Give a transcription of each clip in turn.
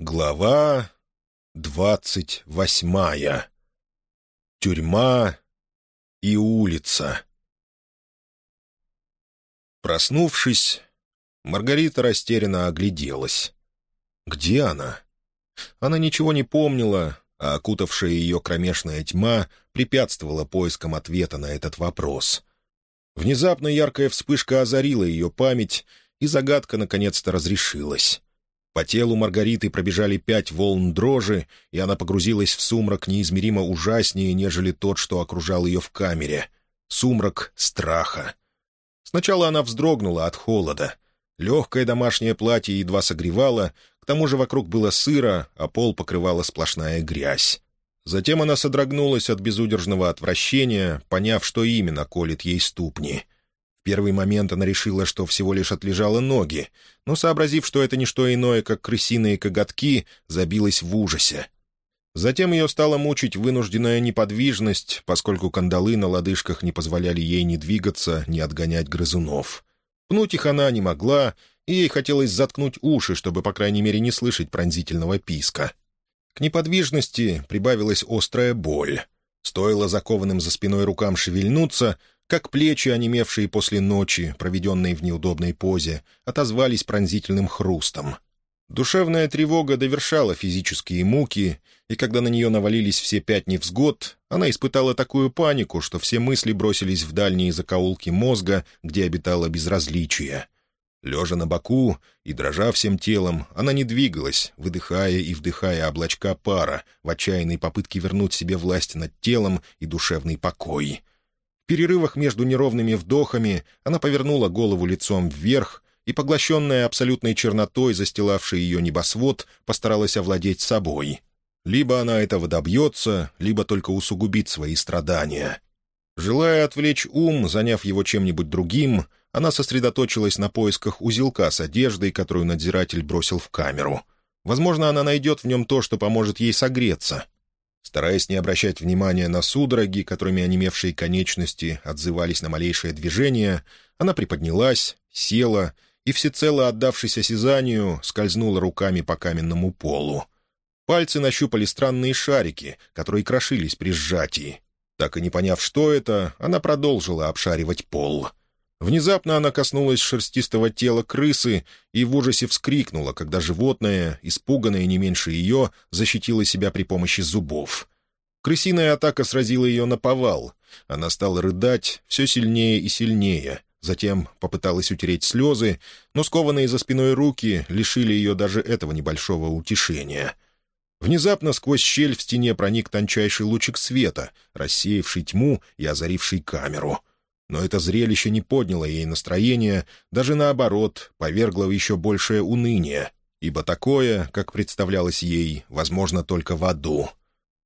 Глава двадцать восьмая. Тюрьма и улица. Проснувшись, Маргарита растерянно огляделась. Где она? Она ничего не помнила, а окутавшая ее кромешная тьма препятствовала поискам ответа на этот вопрос. Внезапно яркая вспышка озарила ее память, и загадка наконец-то разрешилась. По телу Маргариты пробежали пять волн дрожи, и она погрузилась в сумрак неизмеримо ужаснее, нежели тот, что окружал ее в камере. Сумрак страха. Сначала она вздрогнула от холода. Легкое домашнее платье едва согревало, к тому же вокруг было сыро, а пол покрывала сплошная грязь. Затем она содрогнулась от безудержного отвращения, поняв, что именно колет ей ступни — первый момент она решила, что всего лишь отлежала ноги, но, сообразив, что это не что иное, как крысиные коготки, забилась в ужасе. Затем ее стала мучить вынужденная неподвижность, поскольку кандалы на лодыжках не позволяли ей ни двигаться, ни отгонять грызунов. Пнуть их она не могла, и ей хотелось заткнуть уши, чтобы, по крайней мере, не слышать пронзительного писка. К неподвижности прибавилась острая боль. Стоило закованным за спиной рукам шевельнуться, как плечи, онемевшие после ночи, проведенной в неудобной позе, отозвались пронзительным хрустом. Душевная тревога довершала физические муки, и когда на нее навалились все пять невзгод, она испытала такую панику, что все мысли бросились в дальние закоулки мозга, где обитало безразличие. Лежа на боку и дрожа всем телом, она не двигалась, выдыхая и вдыхая облачка пара в отчаянной попытке вернуть себе власть над телом и душевный покой — в перерывах между неровными вдохами она повернула голову лицом вверх и, поглощенная абсолютной чернотой, застилавшей ее небосвод, постаралась овладеть собой. Либо она этого добьется, либо только усугубит свои страдания. Желая отвлечь ум, заняв его чем-нибудь другим, она сосредоточилась на поисках узелка с одеждой, которую надзиратель бросил в камеру. Возможно, она найдет в нем то, что поможет ей согреться. Стараясь не обращать внимания на судороги, которыми онемевшие конечности отзывались на малейшее движение, она приподнялась, села и, всецело отдавшись осязанию, скользнула руками по каменному полу. Пальцы нащупали странные шарики, которые крошились при сжатии. Так и не поняв, что это, она продолжила обшаривать пол — Внезапно она коснулась шерстистого тела крысы и в ужасе вскрикнула, когда животное, испуганное не меньше ее, защитило себя при помощи зубов. Крысиная атака сразила ее на повал. Она стала рыдать все сильнее и сильнее. Затем попыталась утереть слезы, но скованные за спиной руки лишили ее даже этого небольшого утешения. Внезапно сквозь щель в стене проник тончайший лучик света, рассеявший тьму и озаривший камеру — но это зрелище не подняло ей настроение, даже наоборот, повергло в еще большее уныние, ибо такое, как представлялось ей, возможно только в аду.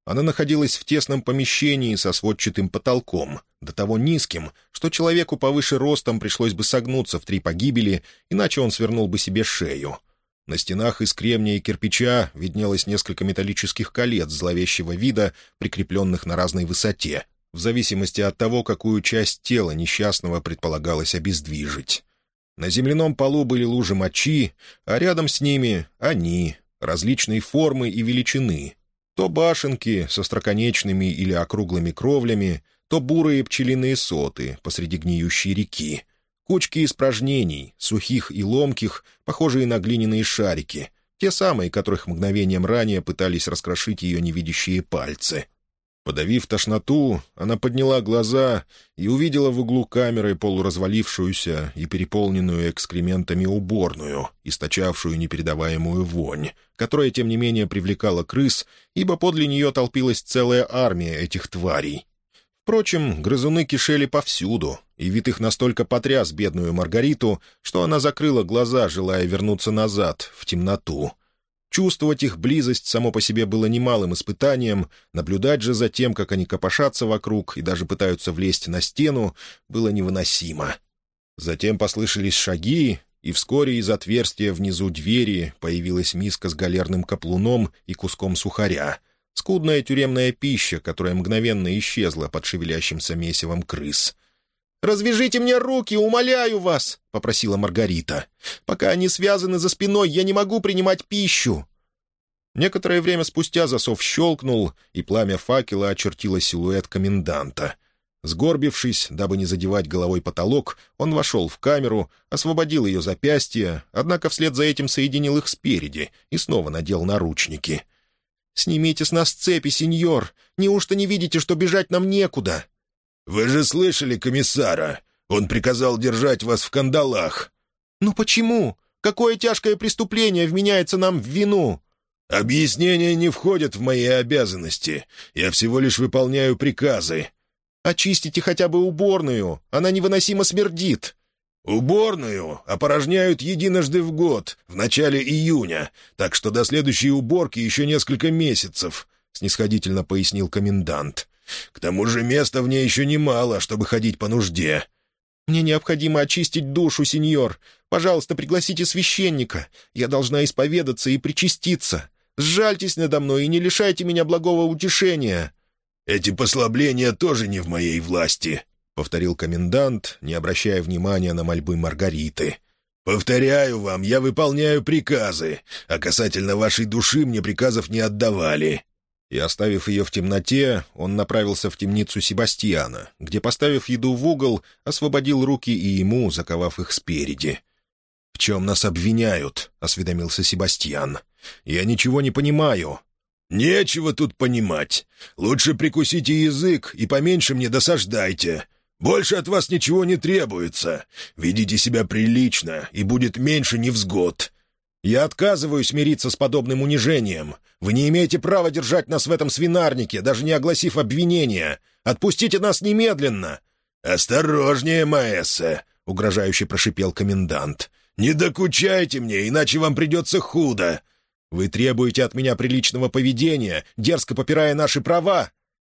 Она находилась в тесном помещении со сводчатым потолком, до того низким, что человеку повыше ростом пришлось бы согнуться в три погибели, иначе он свернул бы себе шею. На стенах из кремния и кирпича виднелось несколько металлических колец зловещего вида, прикрепленных на разной высоте, в зависимости от того, какую часть тела несчастного предполагалось обездвижить. На земляном полу были лужи мочи, а рядом с ними — они, различной формы и величины. То башенки со строконечными или округлыми кровлями, то бурые пчелиные соты посреди гниющей реки. Кучки испражнений, сухих и ломких, похожие на глиняные шарики, те самые, которых мгновением ранее пытались раскрошить ее невидящие пальцы — Подавив тошноту, она подняла глаза и увидела в углу камеры полуразвалившуюся и переполненную экскрементами уборную, источавшую непередаваемую вонь, которая, тем не менее, привлекала крыс, ибо подле нее толпилась целая армия этих тварей. Впрочем, грызуны кишели повсюду, и вид их настолько потряс бедную Маргариту, что она закрыла глаза, желая вернуться назад, в темноту — Чувствовать их близость само по себе было немалым испытанием, наблюдать же за тем, как они копошатся вокруг и даже пытаются влезть на стену, было невыносимо. Затем послышались шаги, и вскоре из отверстия внизу двери появилась миска с галерным каплуном и куском сухаря. Скудная тюремная пища, которая мгновенно исчезла под шевелящимся месивом крыс — «Развяжите мне руки, умоляю вас!» — попросила Маргарита. «Пока они связаны за спиной, я не могу принимать пищу!» Некоторое время спустя засов щелкнул, и пламя факела очертило силуэт коменданта. Сгорбившись, дабы не задевать головой потолок, он вошел в камеру, освободил ее запястье, однако вслед за этим соединил их спереди и снова надел наручники. «Снимите с нас цепи, сеньор! Неужто не видите, что бежать нам некуда?» «Вы же слышали комиссара! Он приказал держать вас в кандалах!» «Ну почему? Какое тяжкое преступление вменяется нам в вину?» «Объяснения не входят в мои обязанности. Я всего лишь выполняю приказы». «Очистите хотя бы уборную. Она невыносимо смердит». «Уборную опорожняют единожды в год, в начале июня, так что до следующей уборки еще несколько месяцев», — снисходительно пояснил комендант. «К тому же места в ней еще немало, чтобы ходить по нужде». «Мне необходимо очистить душу, сеньор. Пожалуйста, пригласите священника. Я должна исповедаться и причаститься. Сжальтесь надо мной и не лишайте меня благого утешения». «Эти послабления тоже не в моей власти», — повторил комендант, не обращая внимания на мольбы Маргариты. «Повторяю вам, я выполняю приказы, а касательно вашей души мне приказов не отдавали». И, оставив ее в темноте, он направился в темницу Себастьяна, где, поставив еду в угол, освободил руки и ему, заковав их спереди. «В чем нас обвиняют?» — осведомился Себастьян. Я ничего не понимаю». «Нечего тут понимать. Лучше прикусите язык и поменьше мне досаждайте. Больше от вас ничего не требуется. Ведите себя прилично, и будет меньше невзгод». «Я отказываюсь мириться с подобным унижением. Вы не имеете права держать нас в этом свинарнике, даже не огласив обвинения. Отпустите нас немедленно!» «Осторожнее, Маэссе!» — угрожающе прошипел комендант. «Не докучайте мне, иначе вам придется худо. Вы требуете от меня приличного поведения, дерзко попирая наши права.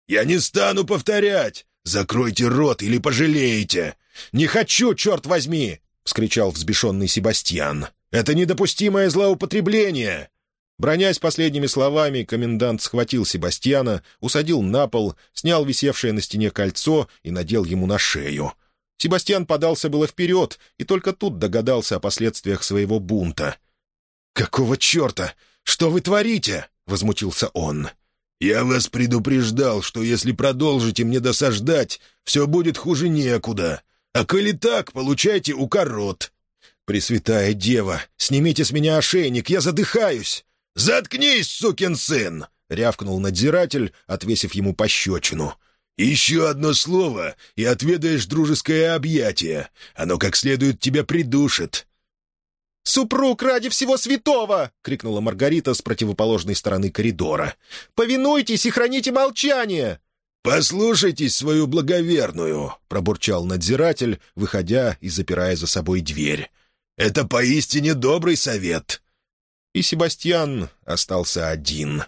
Я не стану повторять. Закройте рот или пожалеете. Не хочу, черт возьми! — вскричал взбешенный Себастьян. «Это недопустимое злоупотребление!» Бронясь последними словами, комендант схватил Себастьяна, усадил на пол, снял висевшее на стене кольцо и надел ему на шею. Себастьян подался было вперед и только тут догадался о последствиях своего бунта. «Какого черта? Что вы творите?» — возмутился он. «Я вас предупреждал, что если продолжите мне досаждать, все будет хуже некуда. А коли так, получайте укорот». «Пресвятая дева, снимите с меня ошейник, я задыхаюсь!» «Заткнись, сукин сын!» — рявкнул надзиратель, отвесив ему пощечину. «Еще одно слово, и отведаешь дружеское объятие. Оно как следует тебя придушит. «Супруг ради всего святого!» — крикнула Маргарита с противоположной стороны коридора. «Повинуйтесь и храните молчание!» «Послушайтесь свою благоверную!» — пробурчал надзиратель, выходя и запирая за собой дверь. «Это поистине добрый совет!» И Себастьян остался один.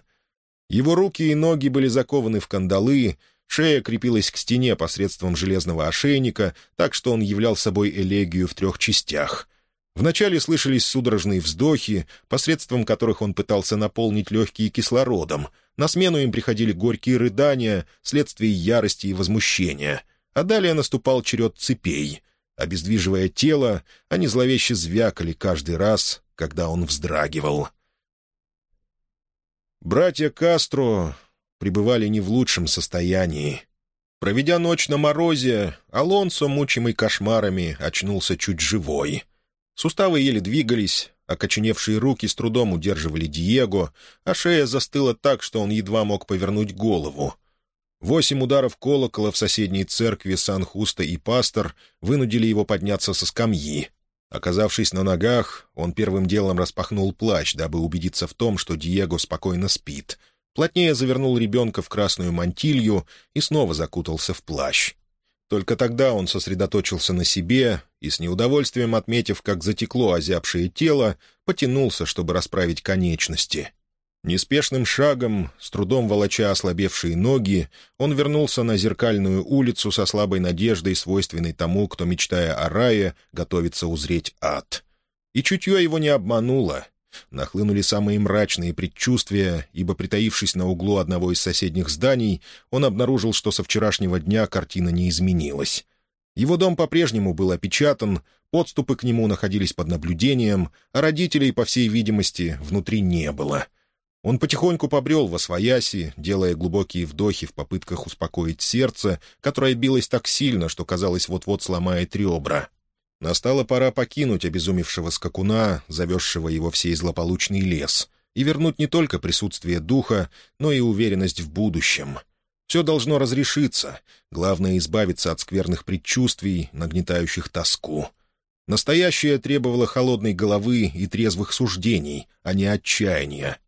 Его руки и ноги были закованы в кандалы, шея крепилась к стене посредством железного ошейника, так что он являл собой элегию в трех частях — Вначале слышались судорожные вздохи, посредством которых он пытался наполнить легкие кислородом. На смену им приходили горькие рыдания, следствие ярости и возмущения. А далее наступал черед цепей. Обездвиживая тело, они зловеще звякали каждый раз, когда он вздрагивал. Братья Кастро пребывали не в лучшем состоянии. Проведя ночь на морозе, Алонсо, мучимый кошмарами, очнулся чуть живой — Суставы еле двигались, окоченевшие руки с трудом удерживали Диего, а шея застыла так, что он едва мог повернуть голову. Восемь ударов колокола в соседней церкви Сан-Хуста и пастор вынудили его подняться со скамьи. Оказавшись на ногах, он первым делом распахнул плащ, дабы убедиться в том, что Диего спокойно спит. Плотнее завернул ребенка в красную мантилью и снова закутался в плащ. Только тогда он сосредоточился на себе и, с неудовольствием отметив, как затекло озябшее тело, потянулся, чтобы расправить конечности. Неспешным шагом, с трудом волоча ослабевшие ноги, он вернулся на зеркальную улицу со слабой надеждой, свойственной тому, кто, мечтая о рае, готовится узреть ад. И чутье его не обмануло — Нахлынули самые мрачные предчувствия, ибо, притаившись на углу одного из соседних зданий, он обнаружил, что со вчерашнего дня картина не изменилась. Его дом по-прежнему был опечатан, подступы к нему находились под наблюдением, а родителей, по всей видимости, внутри не было. Он потихоньку побрел во свояси, делая глубокие вдохи в попытках успокоить сердце, которое билось так сильно, что, казалось, вот-вот сломает ребра. Настала пора покинуть обезумевшего скакуна, завезшего его в сей злополучный лес, и вернуть не только присутствие духа, но и уверенность в будущем. Все должно разрешиться, главное — избавиться от скверных предчувствий, нагнетающих тоску. Настоящее требовало холодной головы и трезвых суждений, а не отчаяния.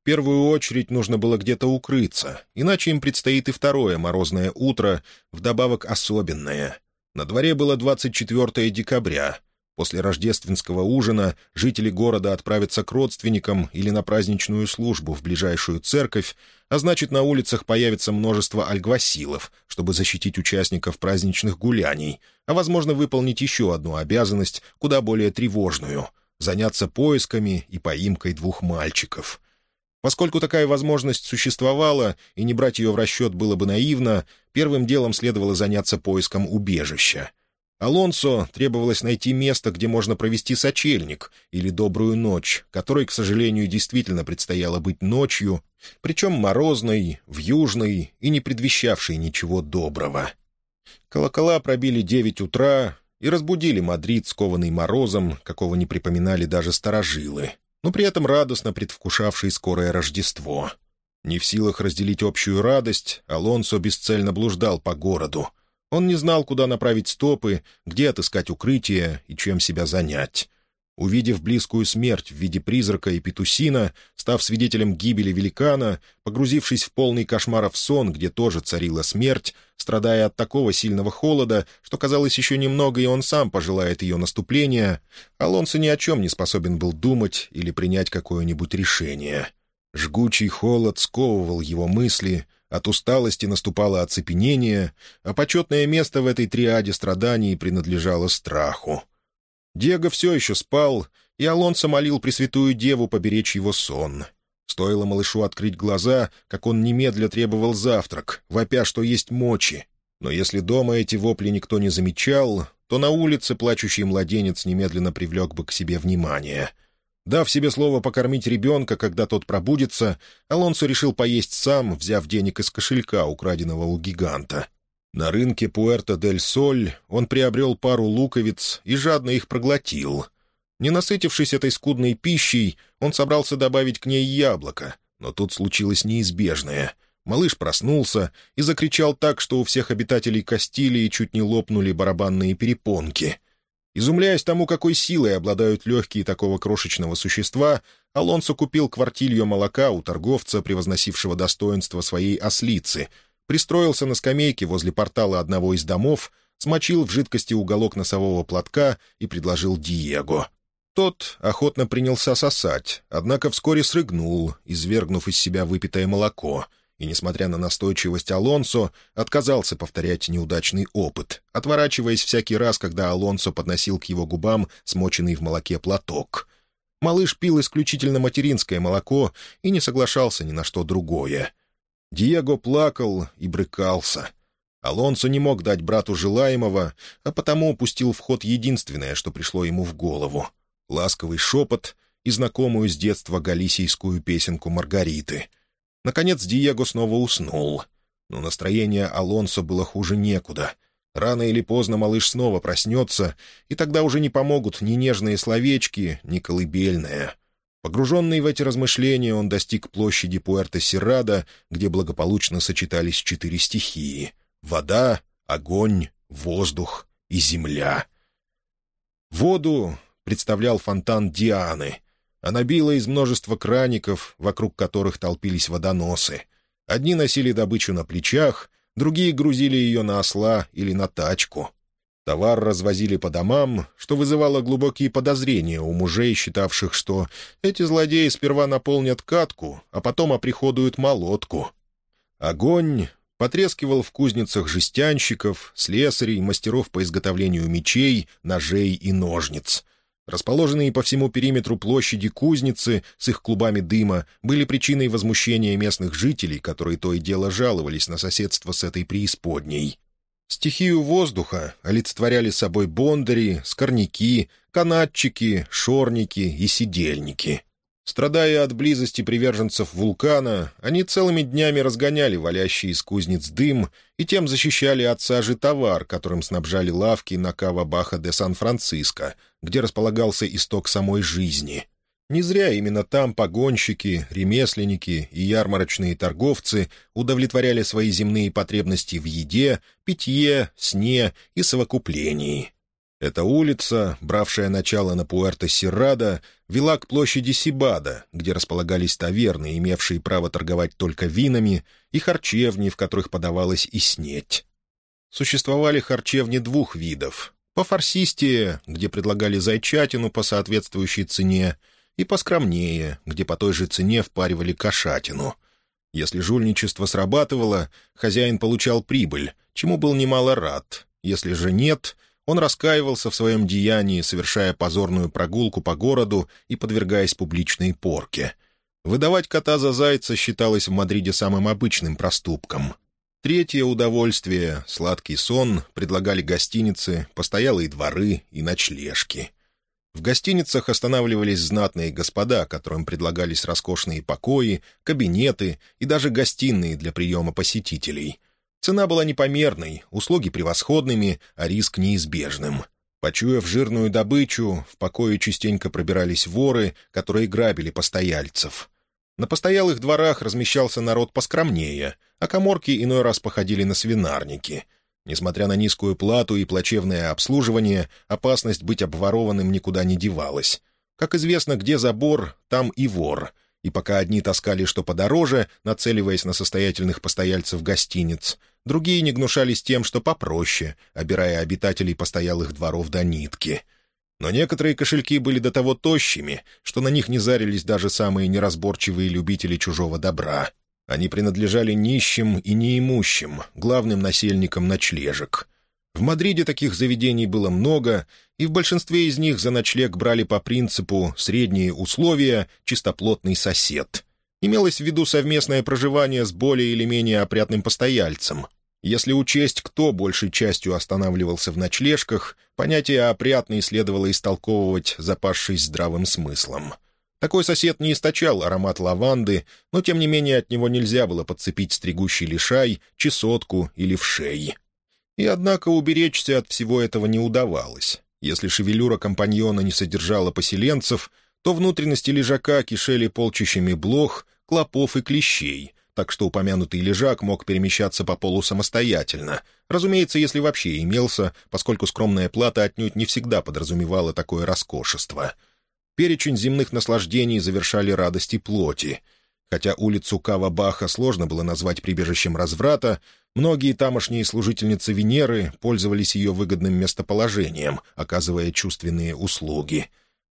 В первую очередь нужно было где-то укрыться, иначе им предстоит и второе морозное утро, вдобавок особенное. На дворе было 24 декабря. После рождественского ужина жители города отправятся к родственникам или на праздничную службу в ближайшую церковь, а значит, на улицах появится множество альгвасилов, чтобы защитить участников праздничных гуляний, а, возможно, выполнить еще одну обязанность, куда более тревожную — заняться поисками и поимкой двух мальчиков — Поскольку такая возможность существовала, и не брать ее в расчет было бы наивно, первым делом следовало заняться поиском убежища. Алонсо требовалось найти место, где можно провести сочельник или добрую ночь, которой, к сожалению, действительно предстояло быть ночью, причем морозной, вьюжной и не предвещавшей ничего доброго. Колокола пробили девять утра и разбудили Мадрид, скованный морозом, какого не припоминали даже старожилы но при этом радостно предвкушавший скорое Рождество. Не в силах разделить общую радость, Алонсо бесцельно блуждал по городу. Он не знал, куда направить стопы, где отыскать укрытие и чем себя занять. Увидев близкую смерть в виде призрака и петусина, став свидетелем гибели великана, погрузившись в полный кошмаров сон, где тоже царила смерть, страдая от такого сильного холода, что казалось еще немного, и он сам пожелает ее наступления, Алонсо ни о чем не способен был думать или принять какое-нибудь решение. Жгучий холод сковывал его мысли, от усталости наступало оцепенение, а почетное место в этой триаде страданий принадлежало страху. Диего все еще спал, и Алонсо молил Пресвятую Деву поберечь его сон. Стоило малышу открыть глаза, как он немедля требовал завтрак, вопя, что есть мочи. Но если дома эти вопли никто не замечал, то на улице плачущий младенец немедленно привлек бы к себе внимание. Дав себе слово покормить ребенка, когда тот пробудится, Алонсо решил поесть сам, взяв денег из кошелька, украденного у гиганта. На рынке Пуэрто-дель-Соль он приобрел пару луковиц и жадно их проглотил. Не насытившись этой скудной пищей, он собрался добавить к ней яблоко, но тут случилось неизбежное. Малыш проснулся и закричал так, что у всех обитателей Кастилии чуть не лопнули барабанные перепонки. Изумляясь тому, какой силой обладают легкие такого крошечного существа, Алонсо купил квартилью молока у торговца, превозносившего достоинство своей ослицы — пристроился на скамейке возле портала одного из домов, смочил в жидкости уголок носового платка и предложил Диего. Тот охотно принялся сосать, однако вскоре срыгнул, извергнув из себя выпитое молоко, и, несмотря на настойчивость Алонсо, отказался повторять неудачный опыт, отворачиваясь всякий раз, когда Алонсо подносил к его губам смоченный в молоке платок. Малыш пил исключительно материнское молоко и не соглашался ни на что другое. Диего плакал и брыкался. Алонсо не мог дать брату желаемого, а потому упустил в ход единственное, что пришло ему в голову — ласковый шепот и знакомую с детства галисийскую песенку Маргариты. Наконец Диего снова уснул. Но настроение Алонсо было хуже некуда. Рано или поздно малыш снова проснется, и тогда уже не помогут ни нежные словечки, ни колыбельная. Погруженный в эти размышления, он достиг площади Пуэрто-Сирада, где благополучно сочетались четыре стихии — вода, огонь, воздух и земля. Воду представлял фонтан Дианы. Она била из множества краников, вокруг которых толпились водоносы. Одни носили добычу на плечах, другие грузили ее на осла или на тачку. Товар развозили по домам, что вызывало глубокие подозрения у мужей, считавших, что эти злодеи сперва наполнят катку, а потом оприходуют молотку. Огонь потрескивал в кузницах жестянщиков, слесарей, мастеров по изготовлению мечей, ножей и ножниц. Расположенные по всему периметру площади кузницы с их клубами дыма были причиной возмущения местных жителей, которые то и дело жаловались на соседство с этой преисподней. Стихию воздуха олицетворяли собой бондари, скорняки, канатчики, шорники и сидельники. Страдая от близости приверженцев вулкана, они целыми днями разгоняли валящий из кузнец дым и тем защищали от сажи товар, которым снабжали лавки на Кава-Баха де Сан-Франциско, где располагался исток самой жизни. Не зря именно там погонщики, ремесленники и ярмарочные торговцы удовлетворяли свои земные потребности в еде, питье, сне и совокуплении. Эта улица, бравшая начало на Пуэрто-Сиррадо, вела к площади Сибада, где располагались таверны, имевшие право торговать только винами, и харчевни, в которых подавалась и снеть. Существовали харчевни двух видов. По фарсистее, где предлагали зайчатину по соответствующей цене, и поскромнее, где по той же цене впаривали кошатину. Если жульничество срабатывало, хозяин получал прибыль, чему был немало рад. Если же нет — он раскаивался в своем деянии, совершая позорную прогулку по городу и подвергаясь публичной порке. Выдавать кота за зайца считалось в Мадриде самым обычным проступком. Третье удовольствие — сладкий сон — предлагали гостиницы, постоялые дворы и ночлежки. В гостиницах останавливались знатные господа, которым предлагались роскошные покои, кабинеты и даже гостиные для приема посетителей — Цена была непомерной, услуги превосходными, а риск неизбежным. Почуяв жирную добычу, в покое частенько пробирались воры, которые грабили постояльцев. На постоялых дворах размещался народ поскромнее, а коморки иной раз походили на свинарники. Несмотря на низкую плату и плачевное обслуживание, опасность быть обворованным никуда не девалась. Как известно, где забор, там и вор — и пока одни таскали что подороже, нацеливаясь на состоятельных постояльцев гостиниц, другие не гнушались тем, что попроще, обирая обитателей постоялых дворов до нитки. Но некоторые кошельки были до того тощими, что на них не зарились даже самые неразборчивые любители чужого добра. Они принадлежали нищим и неимущим, главным насельникам ночлежек. В Мадриде таких заведений было много, и в большинстве из них за ночлег брали по принципу «средние условия, чистоплотный сосед». Имелось в виду совместное проживание с более или менее опрятным постояльцем. Если учесть, кто большей частью останавливался в ночлежках, понятие «опрятный» следовало истолковывать, запасшись здравым смыслом. Такой сосед не источал аромат лаванды, но тем не менее от него нельзя было подцепить стригущий лишай, чесотку или вшей. И однако уберечься от всего этого не удавалось. Если шевелюра компаньона не содержала поселенцев, то внутренности лежака кишели полчищами блох, клопов и клещей, так что упомянутый лежак мог перемещаться по полу самостоятельно, разумеется, если вообще имелся, поскольку скромная плата отнюдь не всегда подразумевала такое роскошество. Перечень земных наслаждений завершали радости плоти — Хотя улицу Кава-Баха сложно было назвать прибежищем разврата, многие тамошние служительницы Венеры пользовались ее выгодным местоположением, оказывая чувственные услуги.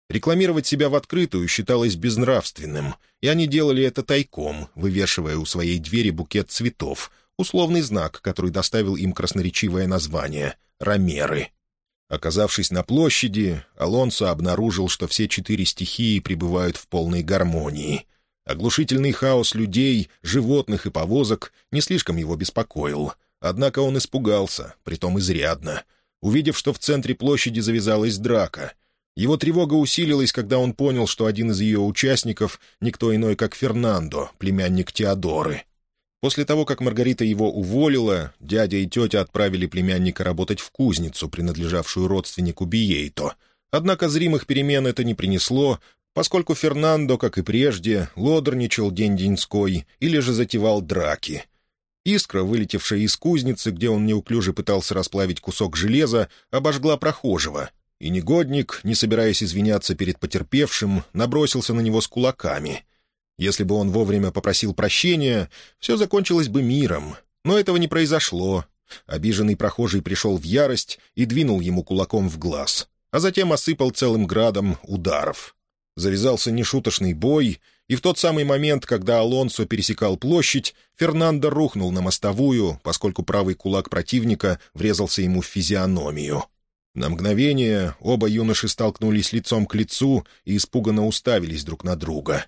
Рекламировать себя в открытую считалось безнравственным, и они делали это тайком, вывешивая у своей двери букет цветов, условный знак, который доставил им красноречивое название — «Ромеры». Оказавшись на площади, Алонсо обнаружил, что все четыре стихии пребывают в полной гармонии — Оглушительный хаос людей, животных и повозок не слишком его беспокоил. Однако он испугался, притом изрядно, увидев, что в центре площади завязалась драка. Его тревога усилилась, когда он понял, что один из ее участников — никто иной, как Фернандо, племянник Теодоры. После того, как Маргарита его уволила, дядя и тетя отправили племянника работать в кузницу, принадлежавшую родственнику Биейто — Однако зримых перемен это не принесло, поскольку Фернандо, как и прежде, лодорничал день-деньской или же затевал драки. Искра, вылетевшая из кузницы, где он неуклюже пытался расплавить кусок железа, обожгла прохожего, и негодник, не собираясь извиняться перед потерпевшим, набросился на него с кулаками. Если бы он вовремя попросил прощения, все закончилось бы миром, но этого не произошло. Обиженный прохожий пришел в ярость и двинул ему кулаком в глаз, а затем осыпал целым градом ударов. Завязался нешуточный бой, и в тот самый момент, когда Алонсо пересекал площадь, Фернандо рухнул на мостовую, поскольку правый кулак противника врезался ему в физиономию. На мгновение оба юноши столкнулись лицом к лицу и испуганно уставились друг на друга.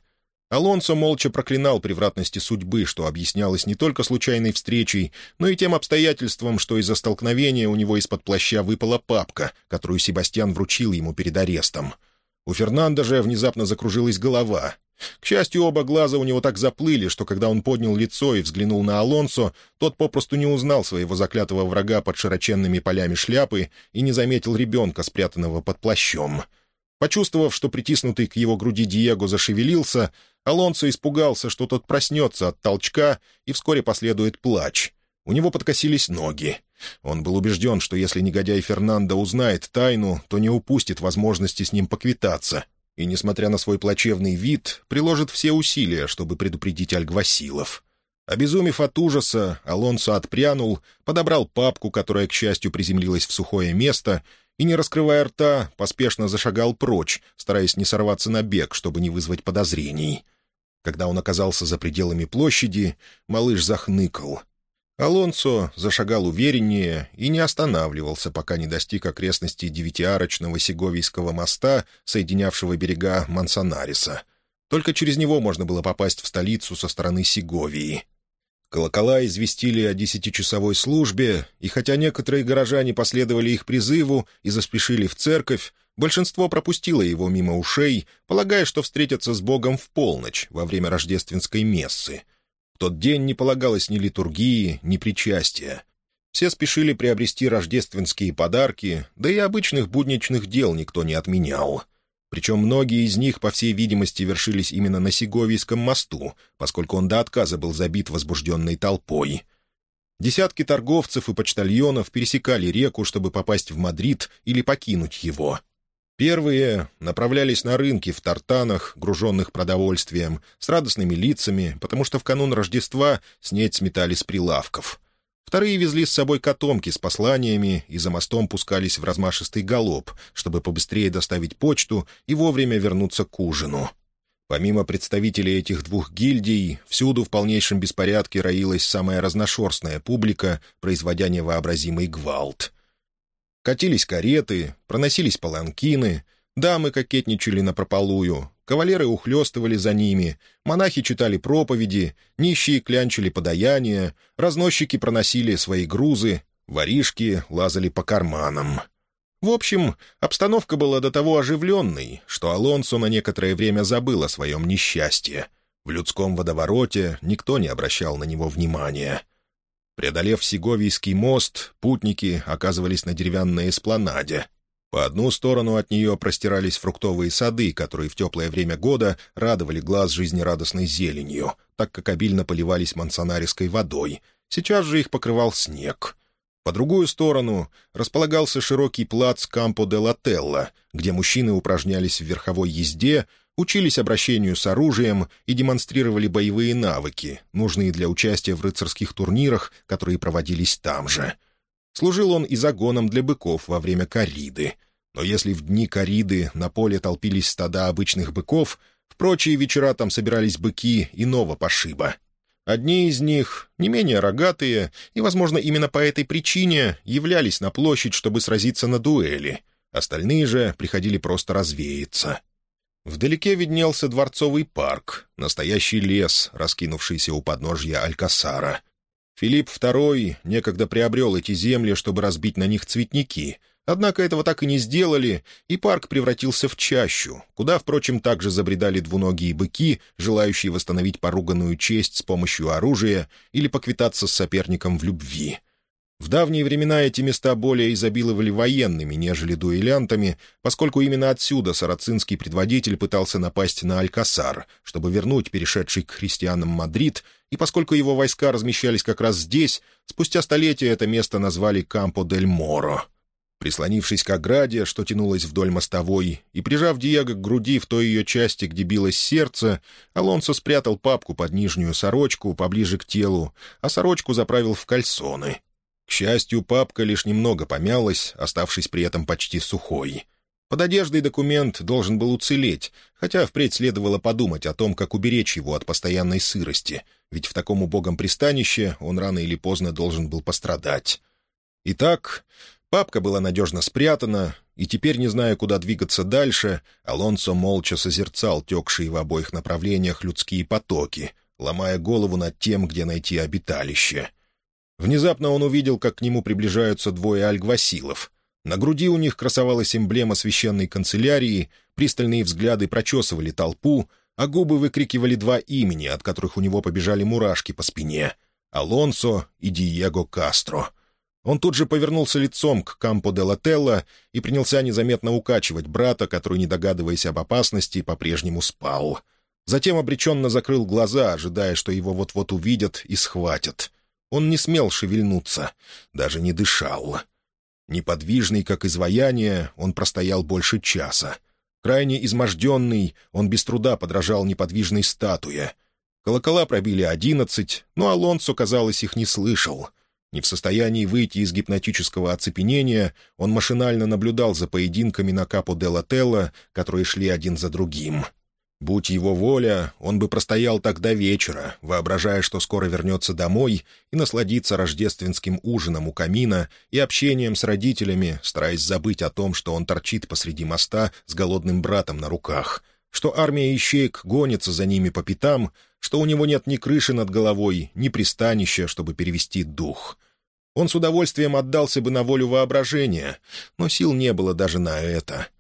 Алонсо молча проклинал превратности судьбы, что объяснялось не только случайной встречей, но и тем обстоятельством, что из-за столкновения у него из-под плаща выпала папка, которую Себастьян вручил ему перед арестом — у Фернанда же внезапно закружилась голова. К счастью, оба глаза у него так заплыли, что когда он поднял лицо и взглянул на Алонсо, тот попросту не узнал своего заклятого врага под широченными полями шляпы и не заметил ребенка, спрятанного под плащом. Почувствовав, что притиснутый к его груди Диего зашевелился, Алонсо испугался, что тот проснется от толчка, и вскоре последует плач. У него подкосились ноги. Он был убежден, что если негодяй Фернандо узнает тайну, то не упустит возможности с ним поквитаться, и, несмотря на свой плачевный вид, приложит все усилия, чтобы предупредить Альгвасилов. Обезумев от ужаса, Алонсо отпрянул, подобрал папку, которая, к счастью, приземлилась в сухое место, и, не раскрывая рта, поспешно зашагал прочь, стараясь не сорваться на бег, чтобы не вызвать подозрений. Когда он оказался за пределами площади, малыш захныкал. Алонсо зашагал увереннее и не останавливался, пока не достиг окрестностей девятиарочного Сеговийского моста, соединявшего берега Мансонариса. Только через него можно было попасть в столицу со стороны Сеговии. Колокола известили о десятичасовой службе, и хотя некоторые горожане последовали их призыву и заспешили в церковь, большинство пропустило его мимо ушей, полагая, что встретятся с Богом в полночь во время рождественской мессы — тот день не полагалось ни литургии, ни причастия. Все спешили приобрести рождественские подарки, да и обычных будничных дел никто не отменял. Причем многие из них, по всей видимости, вершились именно на Сеговийском мосту, поскольку он до отказа был забит возбужденной толпой. Десятки торговцев и почтальонов пересекали реку, чтобы попасть в Мадрид или покинуть его — Первые направлялись на рынки в тартанах, груженных продовольствием, с радостными лицами, потому что в канун Рождества снеть сметали с прилавков. Вторые везли с собой котомки с посланиями и за мостом пускались в размашистый галоп, чтобы побыстрее доставить почту и вовремя вернуться к ужину. Помимо представителей этих двух гильдий, всюду в полнейшем беспорядке роилась самая разношерстная публика, производя невообразимый гвалт — Катились кареты, проносились паланкины, дамы кокетничали напропалую, кавалеры ухлёстывали за ними, монахи читали проповеди, нищие клянчили подаяния, разносчики проносили свои грузы, воришки лазали по карманам. В общем, обстановка была до того оживленной, что Алонсо на некоторое время забыл о своем несчастье. В людском водовороте никто не обращал на него внимания. Преодолев Сеговийский мост, путники оказывались на деревянной эспланаде. По одну сторону от нее простирались фруктовые сады, которые в теплое время года радовали глаз жизнерадостной зеленью, так как обильно поливались мансонариской водой. Сейчас же их покрывал снег. По другую сторону располагался широкий плац Кампо де Лателла, где мужчины упражнялись в верховой езде, учились обращению с оружием и демонстрировали боевые навыки, нужные для участия в рыцарских турнирах, которые проводились там же. Служил он и загоном для быков во время кориды. Но если в дни кориды на поле толпились стада обычных быков, в прочие вечера там собирались быки иного пошиба. Одни из них, не менее рогатые, и, возможно, именно по этой причине, являлись на площадь, чтобы сразиться на дуэли. Остальные же приходили просто развеяться. Вдалеке виднелся дворцовый парк, настоящий лес, раскинувшийся у подножья Алькасара. Филипп II некогда приобрел эти земли, чтобы разбить на них цветники, однако этого так и не сделали, и парк превратился в чащу, куда, впрочем, также забредали двуногие быки, желающие восстановить поруганную честь с помощью оружия или поквитаться с соперником в любви — в давние времена эти места более изобиловали военными, нежели дуэлянтами, поскольку именно отсюда сарацинский предводитель пытался напасть на Алькасар, чтобы вернуть перешедший к христианам Мадрид, и поскольку его войска размещались как раз здесь, спустя столетия это место назвали Кампо-дель-Моро. Прислонившись к ограде, что тянулось вдоль мостовой, и прижав Диего к груди в той ее части, где билось сердце, Алонсо спрятал папку под нижнюю сорочку поближе к телу, а сорочку заправил в кальсоны — к счастью, папка лишь немного помялась, оставшись при этом почти сухой. Под одеждой документ должен был уцелеть, хотя впредь следовало подумать о том, как уберечь его от постоянной сырости, ведь в таком убогом пристанище он рано или поздно должен был пострадать. Итак, папка была надежно спрятана, и теперь, не зная, куда двигаться дальше, Алонсо молча созерцал текшие в обоих направлениях людские потоки, ломая голову над тем, где найти обиталище — Внезапно он увидел, как к нему приближаются двое альгвасилов. На груди у них красовалась эмблема священной канцелярии, пристальные взгляды прочесывали толпу, а губы выкрикивали два имени, от которых у него побежали мурашки по спине — Алонсо и Диего Кастро. Он тут же повернулся лицом к Кампо де Лателло и принялся незаметно укачивать брата, который, не догадываясь об опасности, по-прежнему спал. Затем обреченно закрыл глаза, ожидая, что его вот-вот увидят и схватят. Он не смел шевельнуться, даже не дышал. Неподвижный, как изваяние, он простоял больше часа. Крайне изможденный, он без труда подражал неподвижной статуе. Колокола пробили одиннадцать, но Алонсо, казалось, их не слышал. Не в состоянии выйти из гипнотического оцепенения, он машинально наблюдал за поединками на Капо де Лателло, которые шли один за другим — Будь его воля, он бы простоял так до вечера, воображая, что скоро вернется домой и насладится рождественским ужином у камина и общением с родителями, стараясь забыть о том, что он торчит посреди моста с голодным братом на руках, что армия ищеек гонится за ними по пятам, что у него нет ни крыши над головой, ни пристанища, чтобы перевести дух. Он с удовольствием отдался бы на волю воображения, но сил не было даже на это —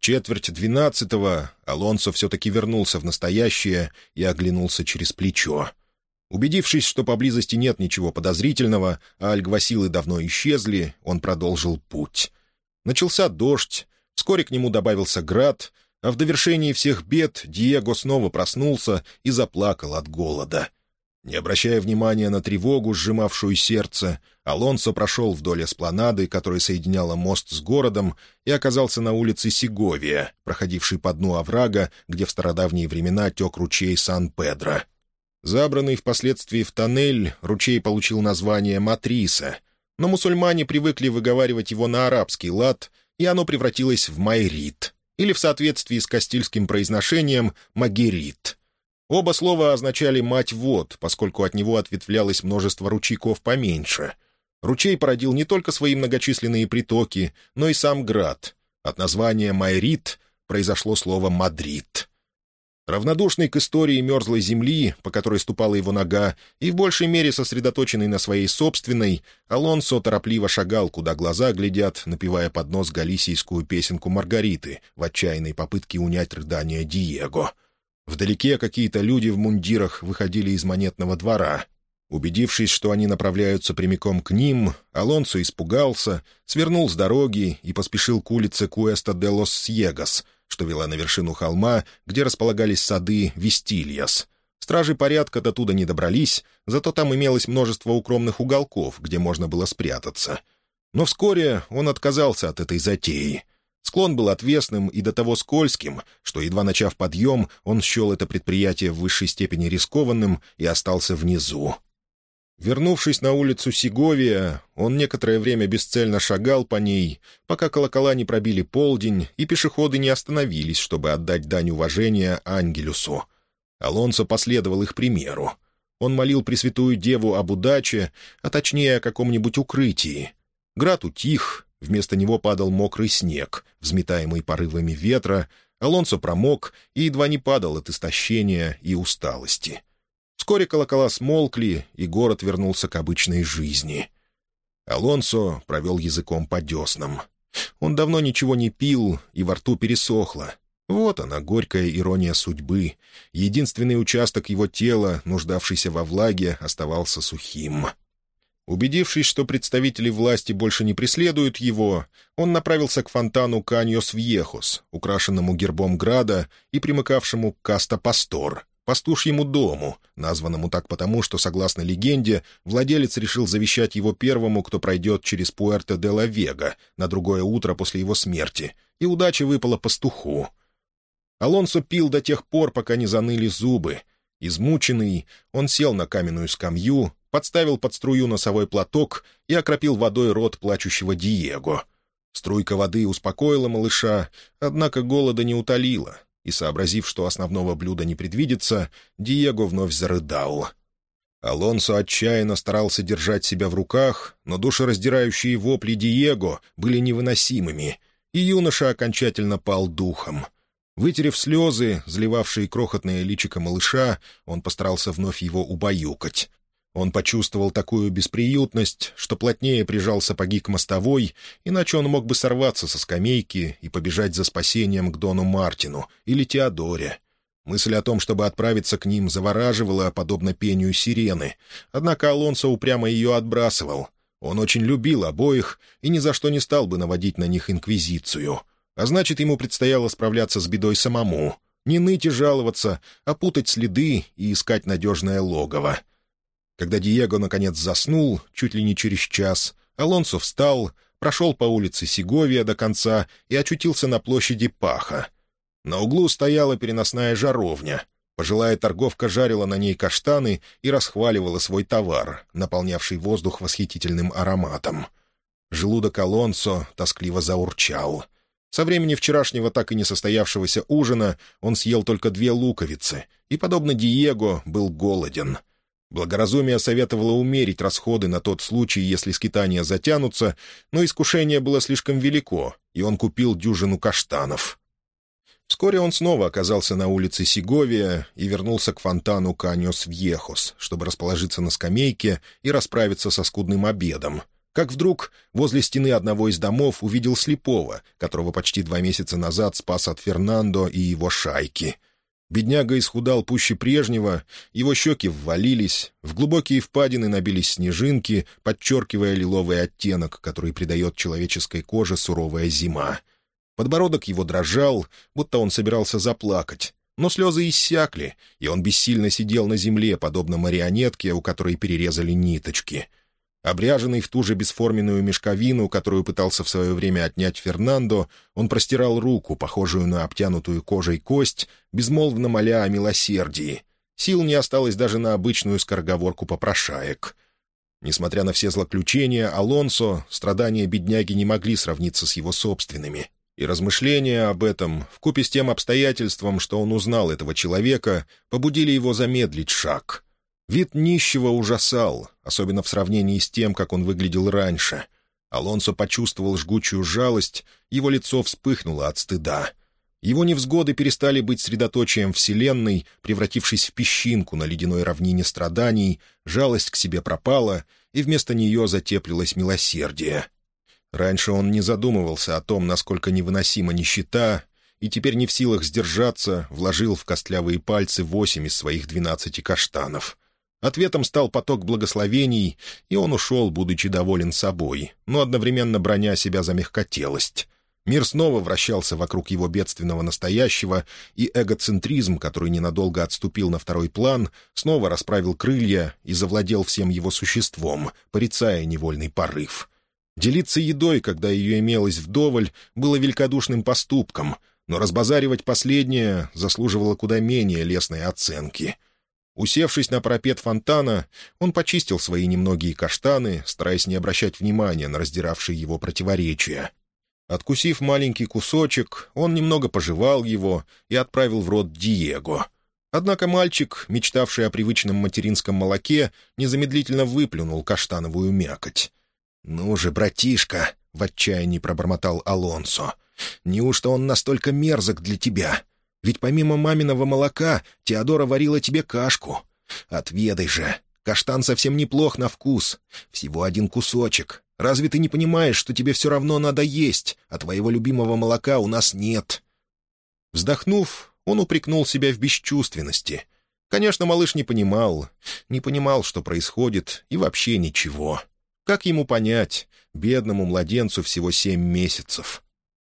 четверть двенадцатого Алонсо все-таки вернулся в настоящее и оглянулся через плечо. Убедившись, что поблизости нет ничего подозрительного, а альгвасилы давно исчезли, он продолжил путь. Начался дождь, вскоре к нему добавился град, а в довершении всех бед Диего снова проснулся и заплакал от голода — не обращая внимания на тревогу, сжимавшую сердце, Алонсо прошел вдоль эспланады, которая соединяла мост с городом, и оказался на улице Сеговия, проходившей по дну оврага, где в стародавние времена тек ручей Сан-Педро. Забранный впоследствии в тоннель, ручей получил название Матриса, но мусульмане привыкли выговаривать его на арабский лад, и оно превратилось в Майрит, или в соответствии с кастильским произношением Магерит — Оба слова означали «мать вод», поскольку от него ответвлялось множество ручейков поменьше. Ручей породил не только свои многочисленные притоки, но и сам град. От названия «Майрит» произошло слово «Мадрид». Равнодушный к истории мерзлой земли, по которой ступала его нога, и в большей мере сосредоточенный на своей собственной, Алонсо торопливо шагал, куда глаза глядят, напевая под нос галисийскую песенку Маргариты в отчаянной попытке унять рыдания Диего — Вдалеке какие-то люди в мундирах выходили из монетного двора. Убедившись, что они направляются прямиком к ним, Алонсо испугался, свернул с дороги и поспешил к улице Куэста де лос Сьегас, что вела на вершину холма, где располагались сады Вестильяс. Стражи порядка до туда не добрались, зато там имелось множество укромных уголков, где можно было спрятаться. Но вскоре он отказался от этой затеи. Склон был отвесным и до того скользким, что, едва начав подъем, он счел это предприятие в высшей степени рискованным и остался внизу. Вернувшись на улицу Сеговия, он некоторое время бесцельно шагал по ней, пока колокола не пробили полдень и пешеходы не остановились, чтобы отдать дань уважения Ангелюсу. Алонсо последовал их примеру. Он молил Пресвятую Деву об удаче, а точнее о каком-нибудь укрытии. Град утих, Вместо него падал мокрый снег, взметаемый порывами ветра, Алонсо промок и едва не падал от истощения и усталости. Вскоре колокола смолкли, и город вернулся к обычной жизни. Алонсо провел языком по деснам. Он давно ничего не пил, и во рту пересохло. Вот она, горькая ирония судьбы. Единственный участок его тела, нуждавшийся во влаге, оставался сухим. Убедившись, что представители власти больше не преследуют его, он направился к фонтану Каньос-Вьехос, украшенному гербом града и примыкавшему к Каста-Пастор, пастушьему дому, названному так потому, что, согласно легенде, владелец решил завещать его первому, кто пройдет через Пуэрто-де-ла-Вега на другое утро после его смерти, и удача выпала пастуху. Алонсо пил до тех пор, пока не заныли зубы. Измученный, он сел на каменную скамью, подставил под струю носовой платок и окропил водой рот плачущего Диего. Струйка воды успокоила малыша, однако голода не утолила, и, сообразив, что основного блюда не предвидится, Диего вновь зарыдал. Алонсо отчаянно старался держать себя в руках, но душераздирающие вопли Диего были невыносимыми, и юноша окончательно пал духом. Вытерев слезы, заливавшие крохотное личико малыша, он постарался вновь его убаюкать. Он почувствовал такую бесприютность, что плотнее прижал сапоги к мостовой, иначе он мог бы сорваться со скамейки и побежать за спасением к Дону Мартину или Теодоре. Мысль о том, чтобы отправиться к ним, завораживала, подобно пению сирены. Однако Алонсо упрямо ее отбрасывал. Он очень любил обоих и ни за что не стал бы наводить на них инквизицию. А значит, ему предстояло справляться с бедой самому. Не ныть и жаловаться, а путать следы и искать надежное логово. Когда Диего, наконец, заснул, чуть ли не через час, Алонсо встал, прошел по улице Сеговия до конца и очутился на площади Паха — на углу стояла переносная жаровня. Пожилая торговка жарила на ней каштаны и расхваливала свой товар, наполнявший воздух восхитительным ароматом. Желудок Алонсо тоскливо заурчал. Со времени вчерашнего так и не состоявшегося ужина он съел только две луковицы и, подобно Диего, был голоден. Благоразумие советовало умерить расходы на тот случай, если скитания затянутся, но искушение было слишком велико, и он купил дюжину каштанов. Вскоре он снова оказался на улице Сеговия и вернулся к фонтану Каньос-Вьехос, чтобы расположиться на скамейке и расправиться со скудным обедом. Как вдруг возле стены одного из домов увидел слепого, которого почти два месяца назад спас от Фернандо и его шайки. Бедняга исхудал пуще прежнего, его щеки ввалились, в глубокие впадины набились снежинки, подчеркивая лиловый оттенок, который придает человеческой коже суровая зима. Подбородок его дрожал, будто он собирался заплакать. Но слезы иссякли, и он бессильно сидел на земле, подобно марионетке, у которой перерезали ниточки. Обряженный в ту же бесформенную мешковину, которую пытался в свое время отнять Фернандо, он простирал руку, похожую на обтянутую кожей кость, безмолвно моля о милосердии. Сил не осталось даже на обычную скороговорку попрошаек. Несмотря на все злоключения, Алонсо, страдания бедняги не могли сравниться с его собственными и размышления об этом, вкупе с тем обстоятельством, что он узнал этого человека, побудили его замедлить шаг. Вид нищего ужасал, особенно в сравнении с тем, как он выглядел раньше. Алонсо почувствовал жгучую жалость, его лицо вспыхнуло от стыда. Его невзгоды перестали быть средоточием Вселенной, превратившись в песчинку на ледяной равнине страданий, жалость к себе пропала, и вместо нее затеплилось милосердие — Раньше он не задумывался о том, насколько невыносима нищета, и теперь не в силах сдержаться, вложил в костлявые пальцы восемь из своих двенадцати каштанов. Ответом стал поток благословений, и он ушел, будучи доволен собой, но одновременно броня себя за мягкотелость. Мир снова вращался вокруг его бедственного настоящего, и эгоцентризм, который ненадолго отступил на второй план, снова расправил крылья и завладел всем его существом, порицая невольный порыв. Делиться едой, когда ее имелось вдоволь, было великодушным поступком, но разбазаривать последнее заслуживало куда менее лестной оценки. Усевшись на пропет фонтана, он почистил свои немногие каштаны, стараясь не обращать внимания на раздиравшие его противоречия. Откусив маленький кусочек, он немного пожевал его и отправил в рот Диего. Однако мальчик, мечтавший о привычном материнском молоке, незамедлительно выплюнул каштановую мякоть. «Ну же, братишка!» — в отчаянии пробормотал Алонсо. «Неужто он настолько мерзок для тебя? Ведь помимо маминого молока Теодора варила тебе кашку. Отведай же. Каштан совсем неплох на вкус. Всего один кусочек. Разве ты не понимаешь, что тебе все равно надо есть, а твоего любимого молока у нас нет?» Вздохнув, он упрекнул себя в бесчувственности. Конечно, малыш не понимал, не понимал, что происходит, и вообще ничего. Как ему понять? Бедному младенцу всего семь месяцев.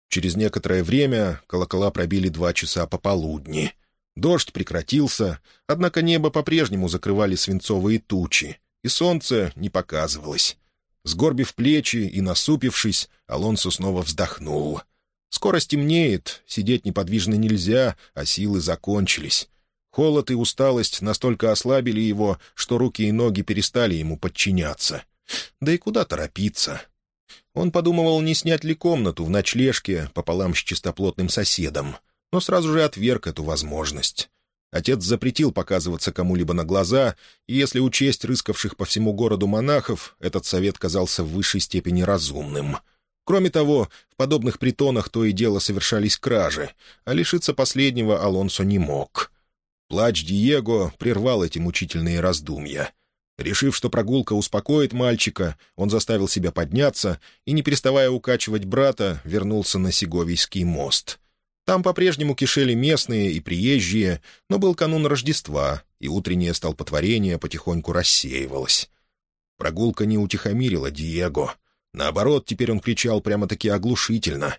Через некоторое время колокола пробили два часа пополудни. Дождь прекратился, однако небо по-прежнему закрывали свинцовые тучи, и солнце не показывалось. Сгорбив плечи и насупившись, Алонсо снова вздохнул. Скоро стемнеет, сидеть неподвижно нельзя, а силы закончились. Холод и усталость настолько ослабили его, что руки и ноги перестали ему подчиняться. Да и куда торопиться? Он подумывал, не снять ли комнату в ночлежке пополам с чистоплотным соседом, но сразу же отверг эту возможность. Отец запретил показываться кому-либо на глаза, и если учесть рыскавших по всему городу монахов, этот совет казался в высшей степени разумным. Кроме того, в подобных притонах то и дело совершались кражи, а лишиться последнего Алонсо не мог. Плач Диего прервал эти мучительные раздумья. Решив, что прогулка успокоит мальчика, он заставил себя подняться и, не переставая укачивать брата, вернулся на Сеговийский мост. Там по-прежнему кишели местные и приезжие, но был канун Рождества, и утреннее столпотворение потихоньку рассеивалось. Прогулка не утихомирила Диего. Наоборот, теперь он кричал прямо-таки оглушительно.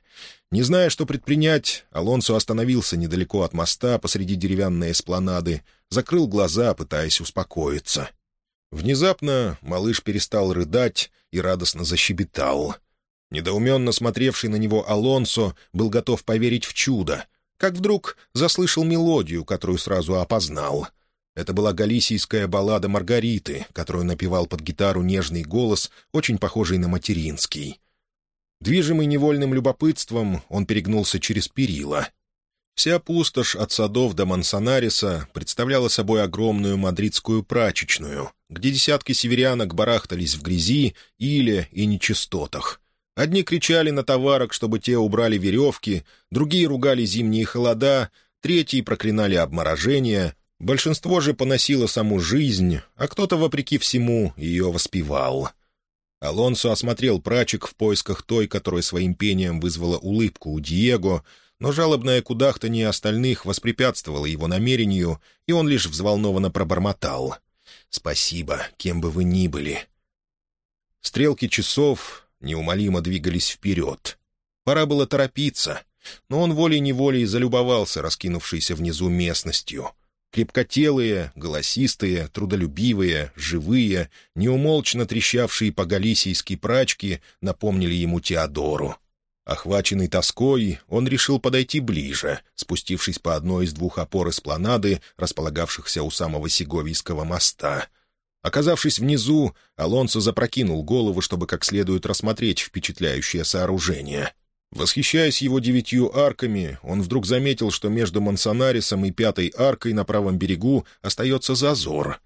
Не зная, что предпринять, Алонсо остановился недалеко от моста посреди деревянной эспланады, закрыл глаза, пытаясь успокоиться. Внезапно малыш перестал рыдать и радостно защебетал — Недоуменно смотревший на него Алонсо был готов поверить в чудо, как вдруг заслышал мелодию, которую сразу опознал. Это была галисийская баллада Маргариты, которую напевал под гитару нежный голос, очень похожий на материнский. Движимый невольным любопытством, он перегнулся через перила. Вся пустошь от садов до Мансонариса представляла собой огромную мадридскую прачечную, где десятки северянок барахтались в грязи, иле и нечистотах — Одни кричали на товарок, чтобы те убрали веревки, другие ругали зимние холода, третьи проклинали обморожение, большинство же поносило саму жизнь, а кто-то, вопреки всему, ее воспевал. Алонсо осмотрел прачек в поисках той, которая своим пением вызвала улыбку у Диего, но жалобное кудахтанье остальных воспрепятствовало его намерению, и он лишь взволнованно пробормотал. «Спасибо, кем бы вы ни были». Стрелки часов неумолимо двигались вперед. Пора было торопиться, но он волей-неволей залюбовался раскинувшейся внизу местностью. Крепкотелые, голосистые, трудолюбивые, живые, неумолчно трещавшие по галисийской прачке напомнили ему Теодору. Охваченный тоской, он решил подойти ближе, спустившись по одной из двух опор эспланады, располагавшихся у самого Сеговийского моста — Оказавшись внизу, Алонсо запрокинул голову, чтобы как следует рассмотреть впечатляющее сооружение. Восхищаясь его девятью арками, он вдруг заметил, что между Мансонарисом и пятой аркой на правом берегу остается зазор.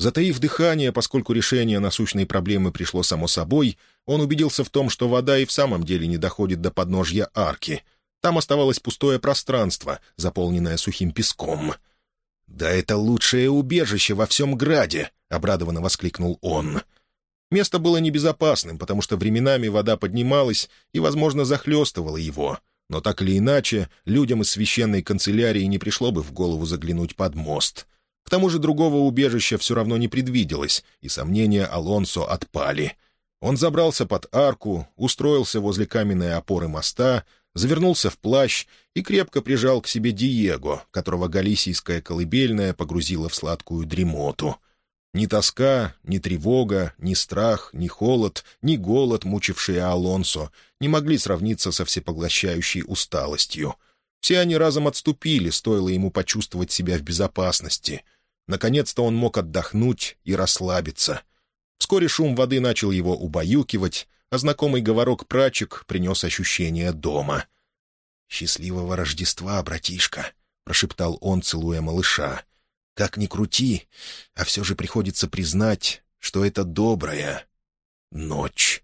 Затаив дыхание, поскольку решение насущной проблемы пришло само собой, он убедился в том, что вода и в самом деле не доходит до подножья арки. Там оставалось пустое пространство, заполненное сухим песком. «Да это лучшее убежище во всем Граде!» — обрадованно воскликнул он. Место было небезопасным, потому что временами вода поднималась и, возможно, захлестывала его. Но так или иначе, людям из священной канцелярии не пришло бы в голову заглянуть под мост. К тому же другого убежища все равно не предвиделось, и сомнения Алонсо отпали. Он забрался под арку, устроился возле каменной опоры моста, завернулся в плащ и крепко прижал к себе Диего, которого галисийская колыбельная погрузила в сладкую дремоту — ни тоска, ни тревога, ни страх, ни холод, ни голод, мучившие Алонсо, не могли сравниться со всепоглощающей усталостью. Все они разом отступили, стоило ему почувствовать себя в безопасности. Наконец-то он мог отдохнуть и расслабиться. Вскоре шум воды начал его убаюкивать, а знакомый говорок прачек принес ощущение дома. «Счастливого Рождества, братишка!» — прошептал он, целуя малыша. Как ни крути, а все же приходится признать, что это добрая ночь.